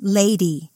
lady.